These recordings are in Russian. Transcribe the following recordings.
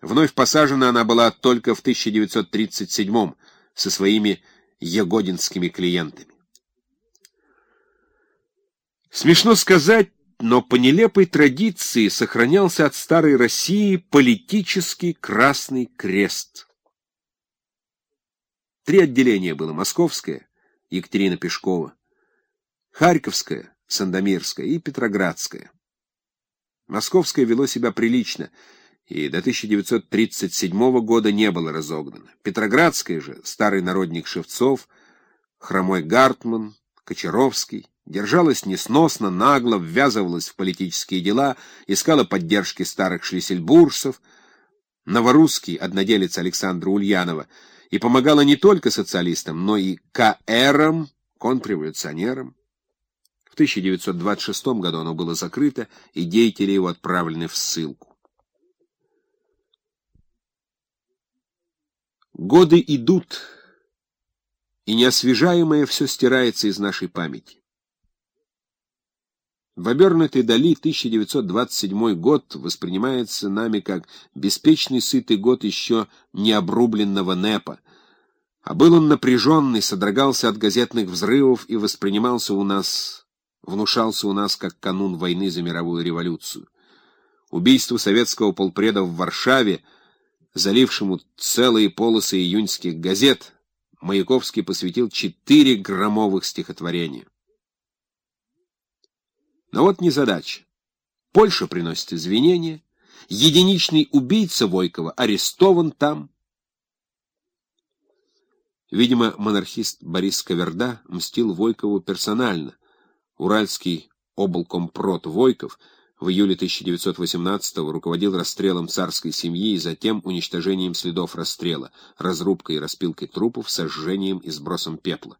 Вновь посажена она была только в 1937 со своими ягодинскими клиентами. Смешно сказать, но по нелепой традиции сохранялся от старой России политический Красный Крест. Три отделения было — Московское, Екатерина Пешкова, Харьковское, Сандомирское и Петроградское. Московское вело себя прилично и до 1937 года не было разогнано. Петроградское же, старый народник Шевцов, хромой Гартман, Кочаровский, держалась несносно, нагло, ввязывалась в политические дела, искала поддержки старых шлиссельбуржцев, новорусский одноделец Александра Ульянова, и помогала не только социалистам, но и КРам, контрреволюционерам. 1926 году оно было закрыто, и деятели его отправлены в ссылку. Годы идут, и неосвежаемое все стирается из нашей памяти. В обернутой дали 1927 год воспринимается нами как беспечный сытый год еще не обрубленного НЭПа, а был он напряженный, содрогался от газетных взрывов и воспринимался у нас внушался у нас как канун войны за мировую революцию. Убийству советского полпреда в Варшаве, залившему целые полосы июньских газет, Маяковский посвятил четыре громовых стихотворения. Но вот незадача. Польша приносит извинения, единичный убийца Войкова арестован там. Видимо, монархист Борис Каверда мстил Войкову персонально — Уральский облкомпрот Войков в июле 1918-го руководил расстрелом царской семьи и затем уничтожением следов расстрела, разрубкой и распилкой трупов, сожжением и сбросом пепла.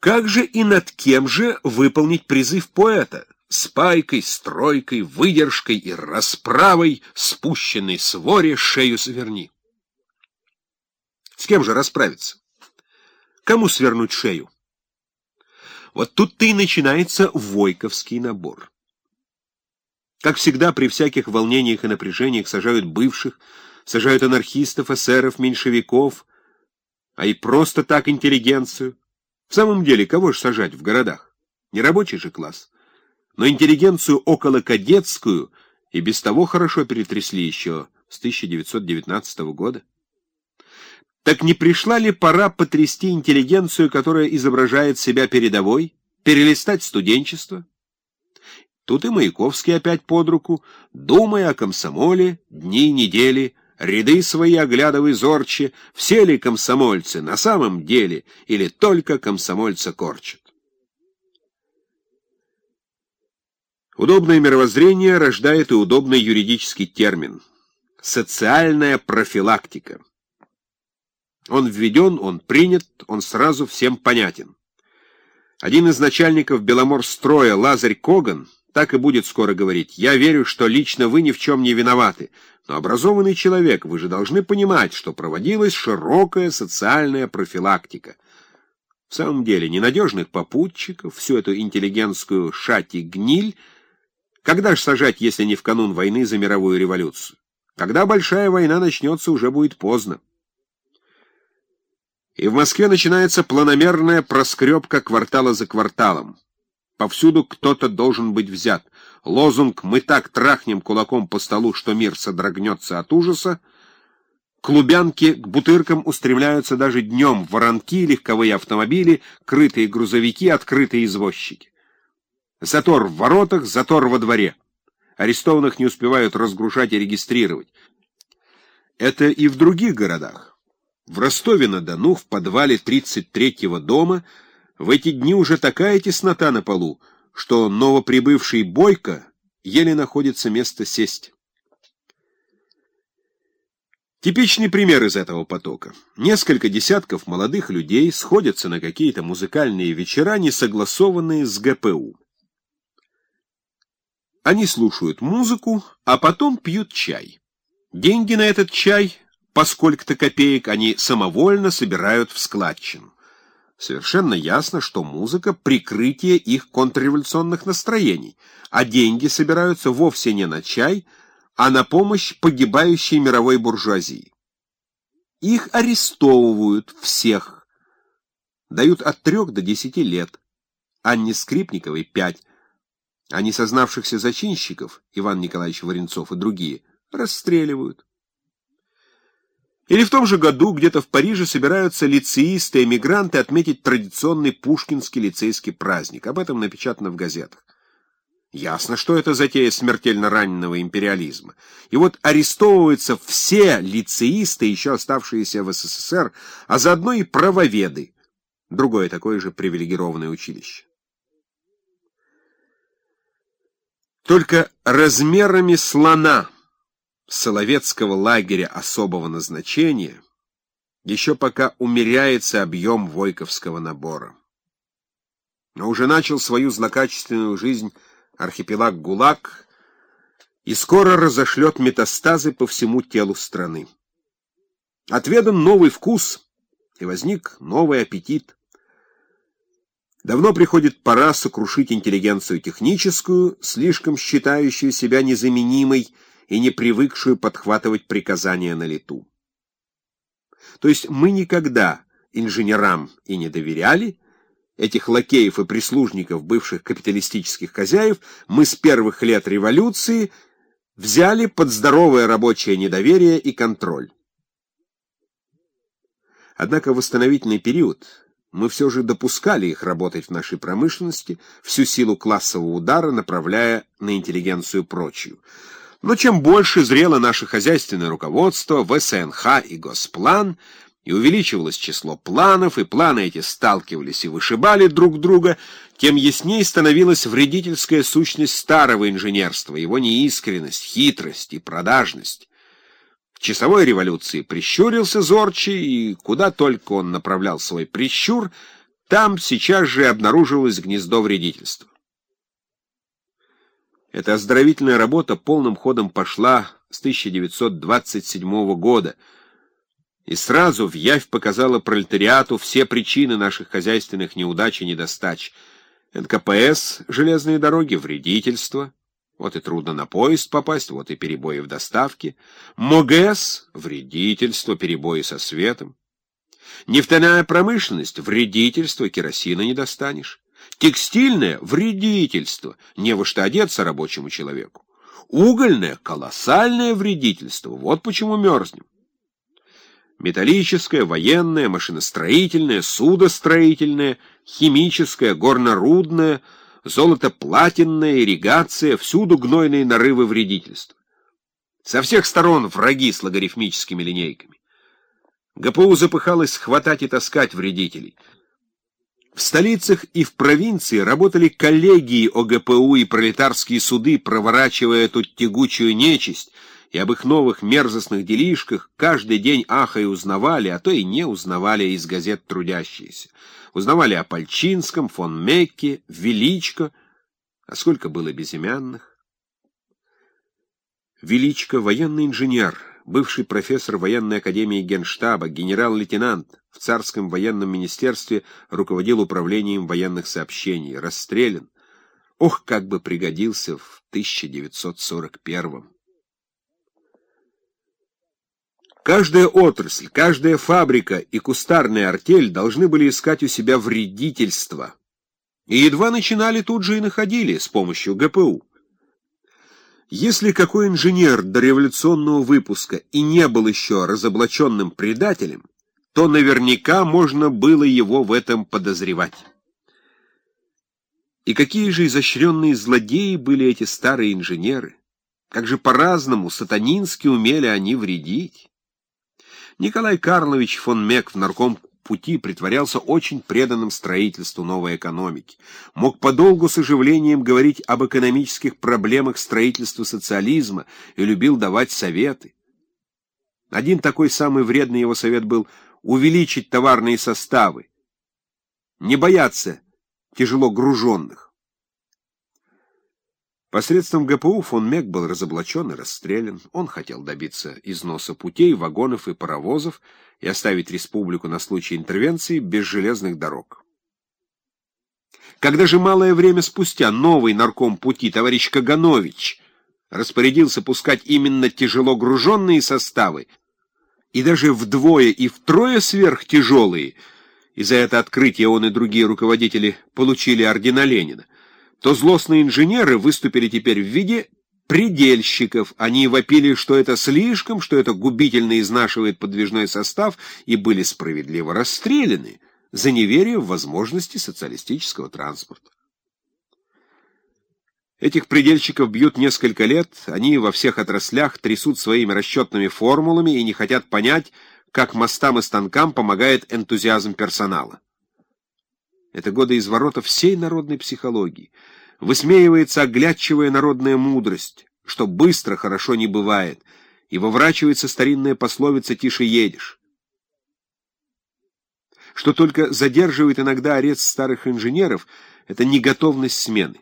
Как же и над кем же выполнить призыв поэта? Спайкой, стройкой, выдержкой и расправой, спущенной с воре, шею заверни. С кем же расправиться? Кому свернуть шею? Вот тут-то и начинается войковский набор. Как всегда, при всяких волнениях и напряжениях сажают бывших, сажают анархистов, эсеров, меньшевиков, а и просто так интеллигенцию. В самом деле, кого же сажать в городах? Не рабочий же класс. Но интеллигенцию около кадетскую и без того хорошо перетрясли еще с 1919 года. Так не пришла ли пора потрясти интеллигенцию, которая изображает себя передовой, перелистать студенчество? Тут и Маяковский опять под руку, думая о комсомоле, дни, недели, ряды свои оглядывай зорче, все ли комсомольцы на самом деле или только комсомольца корчат. Удобное мировоззрение рождает и удобный юридический термин — социальная профилактика. Он введен, он принят, он сразу всем понятен. Один из начальников Беломорстроя, Лазарь Коган, так и будет скоро говорить, «Я верю, что лично вы ни в чем не виноваты, но образованный человек, вы же должны понимать, что проводилась широкая социальная профилактика». В самом деле, ненадежных попутчиков, всю эту интеллигентскую шать и гниль, когда ж сажать, если не в канун войны за мировую революцию? Когда большая война начнется, уже будет поздно. И в Москве начинается планомерная проскребка квартала за кварталом. Повсюду кто-то должен быть взят. Лозунг «Мы так трахнем кулаком по столу, что мир содрогнется от ужаса» Клубянки к бутыркам устремляются даже днем, воронки, легковые автомобили, крытые грузовики, открытые извозчики. Затор в воротах, затор во дворе. Арестованных не успевают разгружать и регистрировать. Это и в других городах. В Ростове-на-Дону, в подвале 33-го дома, в эти дни уже такая теснота на полу, что новоприбывший Бойко еле находится место сесть. Типичный пример из этого потока. Несколько десятков молодых людей сходятся на какие-то музыкальные вечера, не согласованные с ГПУ. Они слушают музыку, а потом пьют чай. Деньги на этот чай по сколько-то копеек они самовольно собирают в складчину. Совершенно ясно, что музыка — прикрытие их контрреволюционных настроений, а деньги собираются вовсе не на чай, а на помощь погибающей мировой буржуазии. Их арестовывают всех, дают от трех до десяти лет, Анне Скрипниковой — пять, а несознавшихся зачинщиков, Иван Николаевич Варенцов и другие, расстреливают. Или в том же году где-то в Париже собираются лицеисты-эмигранты отметить традиционный пушкинский лицейский праздник. Об этом напечатано в газетах. Ясно, что это затея смертельно раненого империализма. И вот арестовываются все лицеисты, еще оставшиеся в СССР, а заодно и правоведы. Другое такое же привилегированное училище. Только размерами слона Соловецкого лагеря особого назначения еще пока умеряется объем войковского набора. Но уже начал свою злокачественную жизнь архипелаг ГУЛАГ и скоро разошлет метастазы по всему телу страны. Отведан новый вкус, и возник новый аппетит. Давно приходит пора сокрушить интеллигенцию техническую, слишком считающую себя незаменимой и не привыкшую подхватывать приказания на лету. То есть мы никогда инженерам и не доверяли, этих лакеев и прислужников бывших капиталистических хозяев мы с первых лет революции взяли под здоровое рабочее недоверие и контроль. Однако в восстановительный период мы все же допускали их работать в нашей промышленности, всю силу классового удара направляя на интеллигенцию прочую. Но чем больше зрело наше хозяйственное руководство, ВСНХ и Госплан, и увеличивалось число планов, и планы эти сталкивались и вышибали друг друга, тем яснее становилась вредительская сущность старого инженерства, его неискренность, хитрость и продажность. В часовой революции прищурился зорче, и куда только он направлял свой прищур, там сейчас же обнаружилось гнездо вредительства. Эта оздоровительная работа полным ходом пошла с 1927 года, и сразу в явь показала пролетариату все причины наших хозяйственных неудач и недостач. НКПС, железные дороги, вредительство, вот и трудно на поезд попасть, вот и перебои в доставке. МОГЭС, вредительство, перебои со светом. Нефтяная промышленность, вредительство, керосина не достанешь. Текстильное — вредительство, не во что одеться рабочему человеку. Угольное — колоссальное вредительство, вот почему мерзнем. Металлическое, военное, машиностроительное, судостроительное, химическое, горнорудное, золото-платинная, ирригация, всюду гнойные нарывы вредительства. Со всех сторон враги с логарифмическими линейками. ГПУ запыхалось хватать и таскать вредителей — в столицах и в провинции работали коллегии ОГПУ и пролетарские суды, проворачивая эту тягучую нечисть, и об их новых мерзостных делишках каждый день ахая узнавали, а то и не узнавали из газет трудящиеся. Узнавали о Пальчинском, фон Мекке, Величко, а сколько было безымянных. Величко — военный инженер — бывший профессор военной академии Генштаба, генерал-лейтенант, в царском военном министерстве руководил управлением военных сообщений, расстрелян. Ох, как бы пригодился в 1941-м. Каждая отрасль, каждая фабрика и кустарная артель должны были искать у себя вредительство. И едва начинали, тут же и находили с помощью ГПУ. Если какой инженер до революционного выпуска и не был еще разоблаченным предателем, то наверняка можно было его в этом подозревать. И какие же изощренные злодеи были эти старые инженеры! Как же по-разному, сатанински умели они вредить! Николай Карлович фон Мек в нарком пути притворялся очень преданным строительству новой экономики, мог подолгу с оживлением говорить об экономических проблемах строительства социализма и любил давать советы. Один такой самый вредный его совет был увеличить товарные составы, не бояться тяжело груженных. Посредством ГПУ фон Мек был разоблачен и расстрелян. Он хотел добиться износа путей, вагонов и паровозов и оставить республику на случай интервенции без железных дорог. Когда же малое время спустя новый нарком пути, товарищ Каганович, распорядился пускать именно тяжело груженные составы, и даже вдвое и втрое сверхтяжелые, и за это открытие он и другие руководители получили ордена Ленина, то злостные инженеры выступили теперь в виде предельщиков. Они вопили, что это слишком, что это губительно изнашивает подвижной состав, и были справедливо расстреляны за неверие в возможности социалистического транспорта. Этих предельщиков бьют несколько лет, они во всех отраслях трясут своими расчетными формулами и не хотят понять, как мостам и станкам помогает энтузиазм персонала. Это годы изворота всей народной психологии. Высмеивается оглядчивая народная мудрость, что быстро хорошо не бывает, и выворачивается старинная пословица «тише едешь». Что только задерживает иногда арест старых инженеров, это неготовность смены.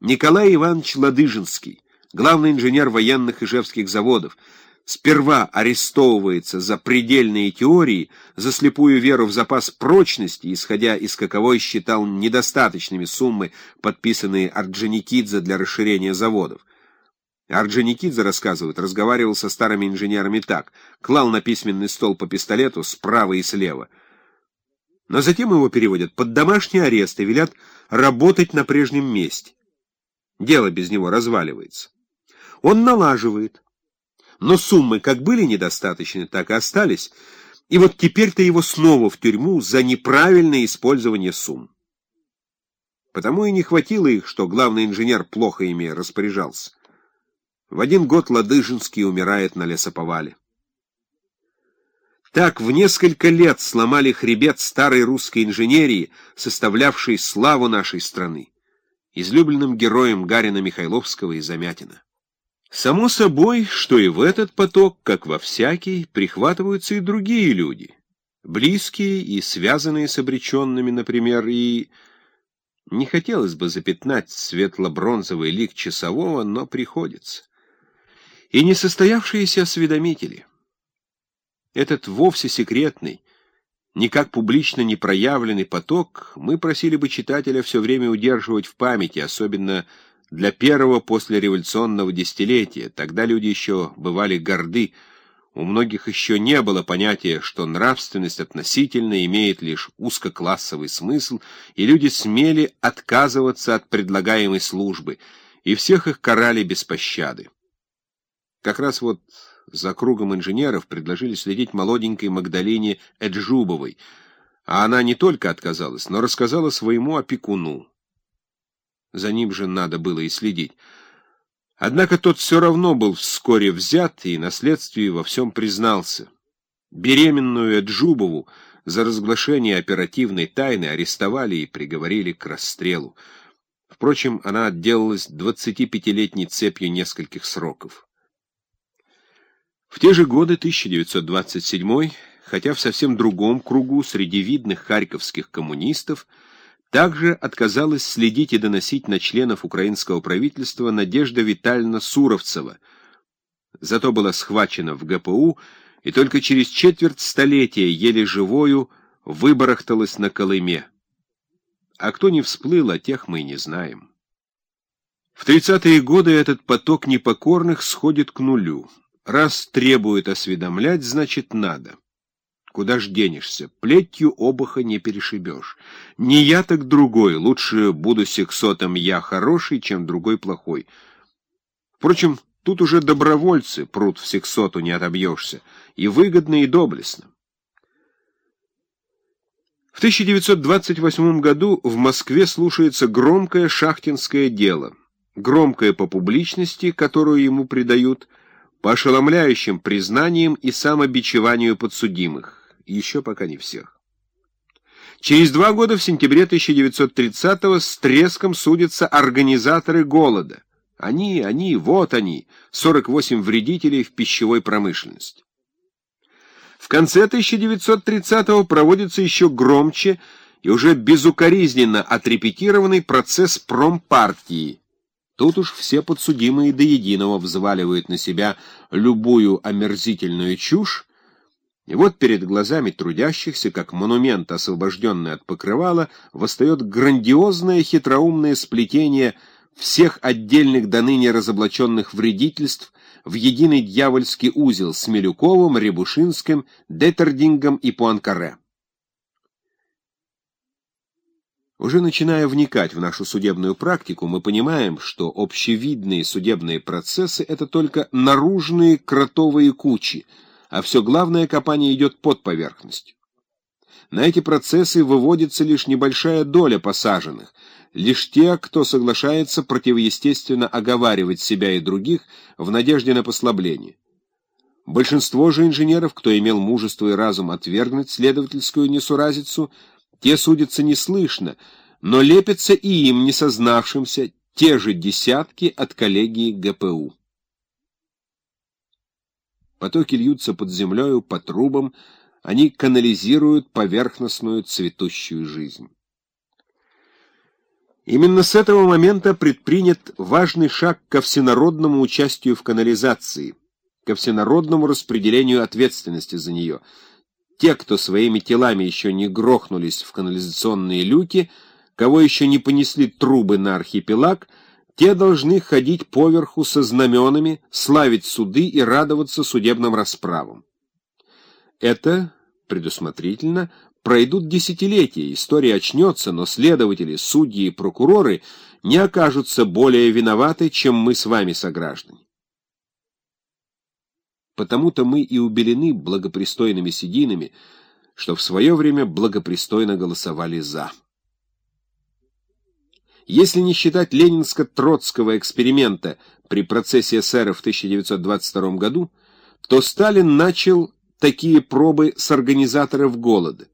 Николай Иванович Ладыжинский, главный инженер военных ижевских заводов, сперва арестовывается за предельные теории, за слепую веру в запас прочности, исходя из каковой считал недостаточными суммы, подписанные Орджоникидзе для расширения заводов. Орджоникидзе, рассказывает, разговаривал со старыми инженерами так, клал на письменный стол по пистолету справа и слева. Но затем его переводят под домашний арест и велят работать на прежнем месте. Дело без него разваливается. Он налаживает. Но суммы как были недостаточны, так и остались. И вот теперь-то его снова в тюрьму за неправильное использование сумм. Потому и не хватило их, что главный инженер плохо ими распоряжался. В один год Ладыжинский умирает на лесоповале. Так в несколько лет сломали хребет старой русской инженерии, составлявшей славу нашей страны излюбленным героем Гарина Михайловского и Замятина. Само собой, что и в этот поток, как во всякий, прихватываются и другие люди, близкие и связанные с обреченными, например, и... Не хотелось бы запятнать светло-бронзовый лик часового, но приходится. И несостоявшиеся осведомители. Этот вовсе секретный, никак публично не проявленный поток, мы просили бы читателя все время удерживать в памяти, особенно для первого послереволюционного десятилетия. Тогда люди еще бывали горды, у многих еще не было понятия, что нравственность относительно имеет лишь узкоклассовый смысл, и люди смели отказываться от предлагаемой службы, и всех их карали без пощады. Как раз вот за кругом инженеров предложили следить молоденькой Магдалине Эджубовой, а она не только отказалась, но рассказала своему опекуну. За ним же надо было и следить. Однако тот все равно был вскоре взят и на следствии во всем признался. Беременную Эджубову за разглашение оперативной тайны арестовали и приговорили к расстрелу. Впрочем, она отделалась 25-летней цепью нескольких сроков. В те же годы, 1927 хотя в совсем другом кругу, среди видных харьковских коммунистов, также отказалась следить и доносить на членов украинского правительства Надежда Витальевна Суровцева. Зато была схвачена в ГПУ и только через четверть столетия, еле живою, выбарахталась на Колыме. А кто не всплыл, о тех мы и не знаем. В 30-е годы этот поток непокорных сходит к нулю. Раз требует осведомлять, значит надо. Куда ж денешься? Плетью обуха не перешибешь. Не я, так другой. Лучше буду сексотом я хороший, чем другой плохой. Впрочем, тут уже добровольцы прут в сексоту не отобьешься. И выгодно, и доблестно. В 1928 году в Москве слушается громкое шахтинское дело. Громкое по публичности, которую ему придают, по ошеломляющим признаниям и самобичеванию подсудимых, еще пока не всех. Через два года, в сентябре 1930-го, с треском судятся организаторы голода. Они, они, вот они, 48 вредителей в пищевой промышленности. В конце 1930-го проводится еще громче и уже безукоризненно отрепетированный процесс промпартии, Тут уж все подсудимые до единого взваливают на себя любую омерзительную чушь, и вот перед глазами трудящихся, как монумент, освобожденный от покрывала, восстает грандиозное хитроумное сплетение всех отдельных до ныне разоблаченных вредительств в единый дьявольский узел с Милюковым, Рябушинским, Деттердингом и Пуанкаре. Уже начиная вникать в нашу судебную практику, мы понимаем, что общевидные судебные процессы — это только наружные кротовые кучи, а все главное копание идет под поверхностью. На эти процессы выводится лишь небольшая доля посаженных, лишь те, кто соглашается противоестественно оговаривать себя и других в надежде на послабление. Большинство же инженеров, кто имел мужество и разум отвергнуть следовательскую несуразицу, те судятся неслышно, но лепятся и им, не сознавшимся, те же десятки от коллегии ГПУ. Потоки льются под землею, по трубам, они канализируют поверхностную цветущую жизнь. Именно с этого момента предпринят важный шаг ко всенародному участию в канализации, ко всенародному распределению ответственности за нее – те, кто своими телами еще не грохнулись в канализационные люки, кого еще не понесли трубы на архипелаг, те должны ходить поверху со знаменами, славить суды и радоваться судебным расправам. Это, предусмотрительно, пройдут десятилетия, история очнется, но следователи, судьи и прокуроры не окажутся более виноваты, чем мы с вами, сограждане. Потому-то мы и убелены благопристойными сединами, что в свое время благопристойно голосовали «за». Если не считать ленинско-троцкого эксперимента при процессе эсера в 1922 году, то Сталин начал такие пробы с организаторов голода.